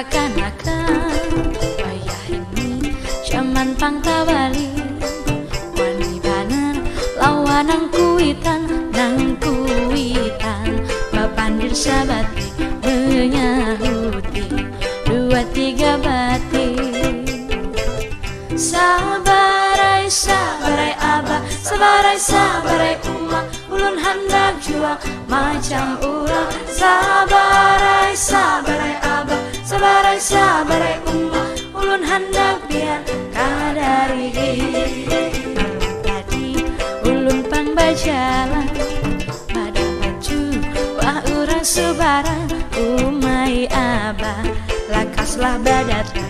seakan-akan Ayah ini zaman pangkawali Wani baner lawanang kuitan Nang kuitan Bapandir sabati menyahuti Dua tiga bati Sabarai sabarai abah Sabarai sabarai umah Ulun hendak jual macam urang Sabarai sabarai umma ulun handak biar kadari tadi ulun pang bajalan pada baju wah urang subara umai abah lakaslah badatan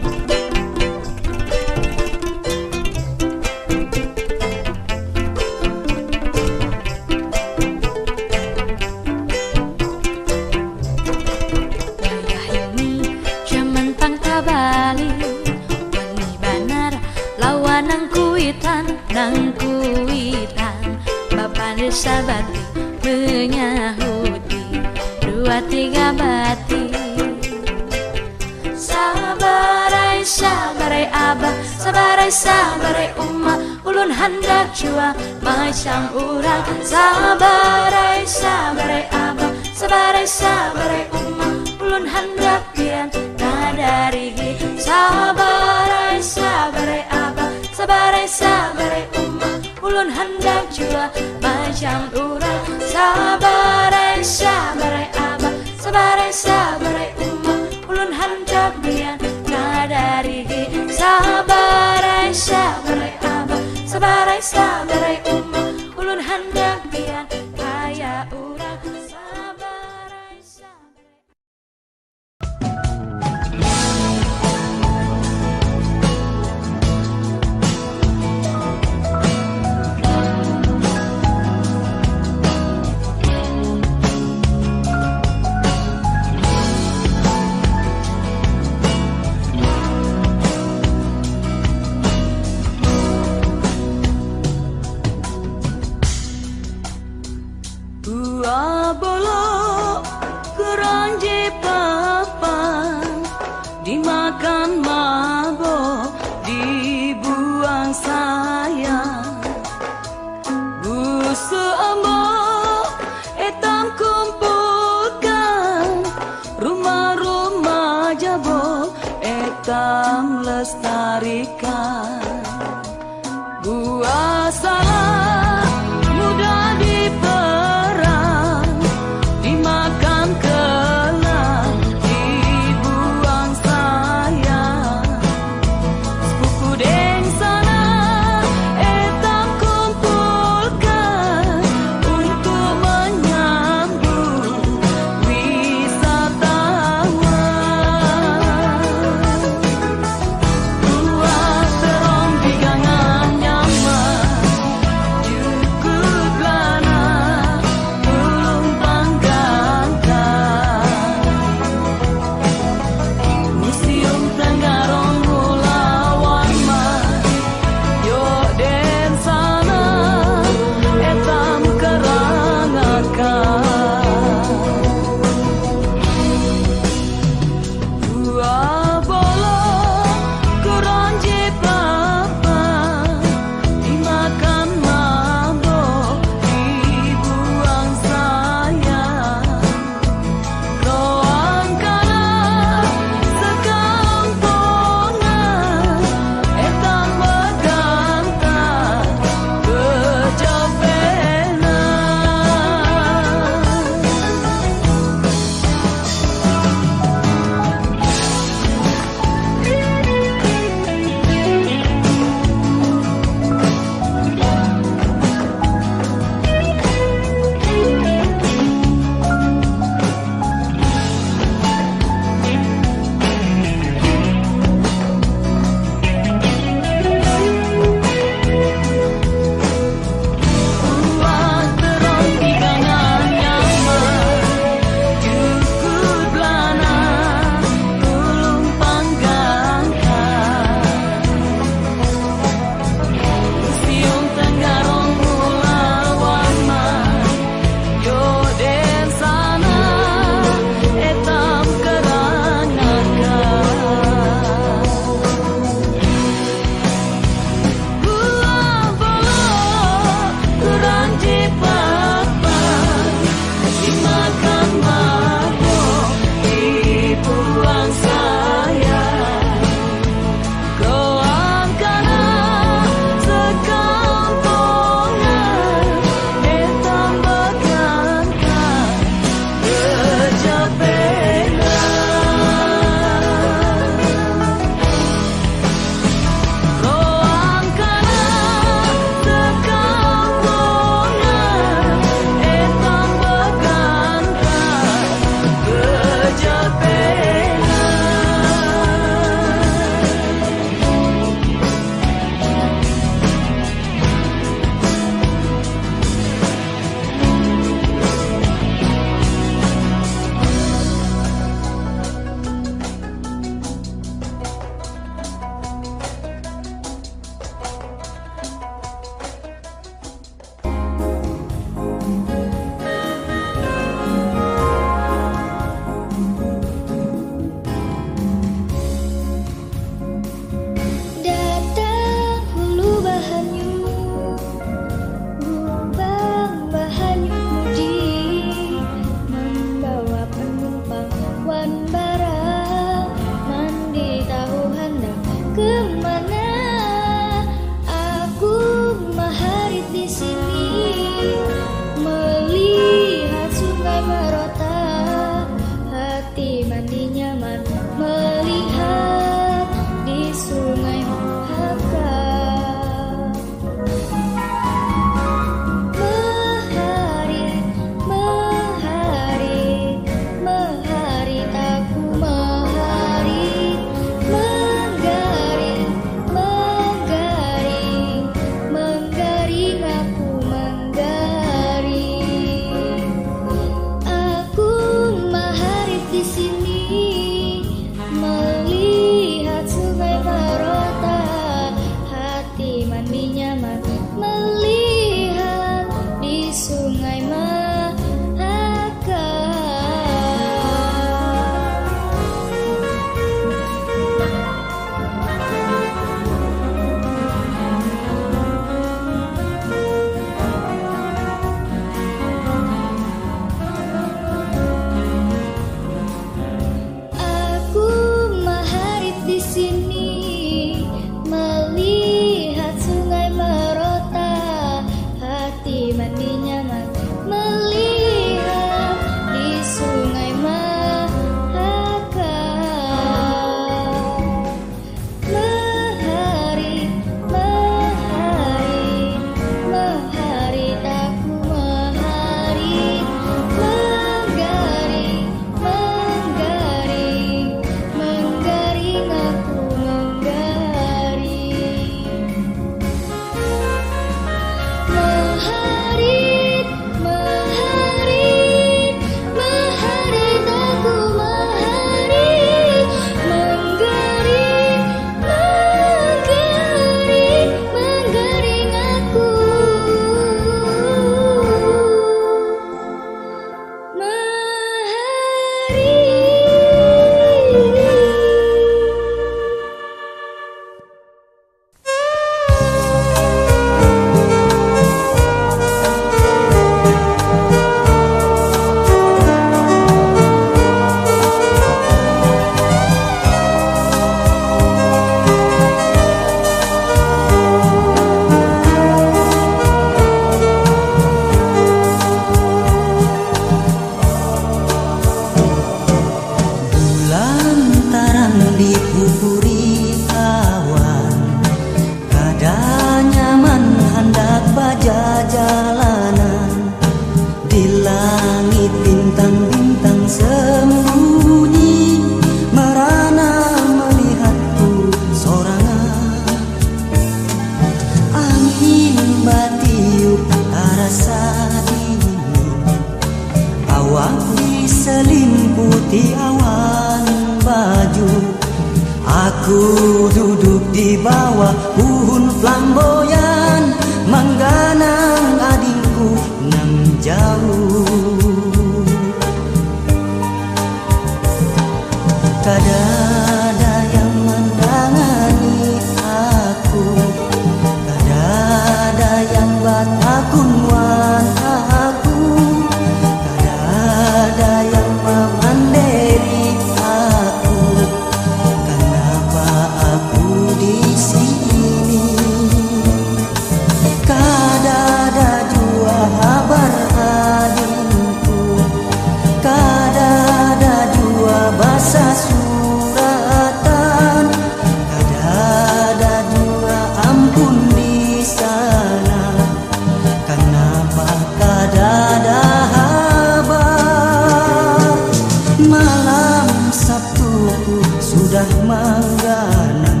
langganan.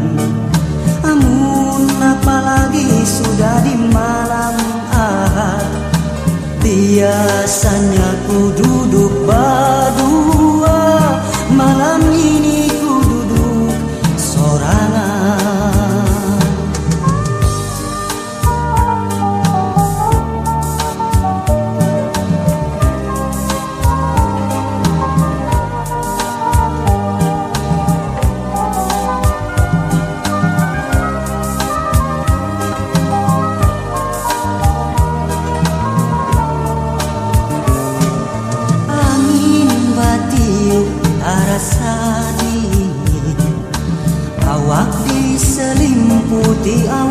Amun apalagi sudah di malam ahad Biasanya ku duduk berdua. Malam the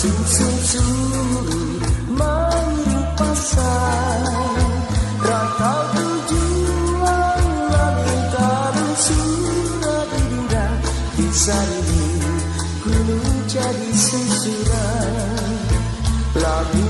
Su su su Meniru pasar Rantau tujuan Wanita bersurat di bintang Kisah ini Gunung jadi susuran Lagu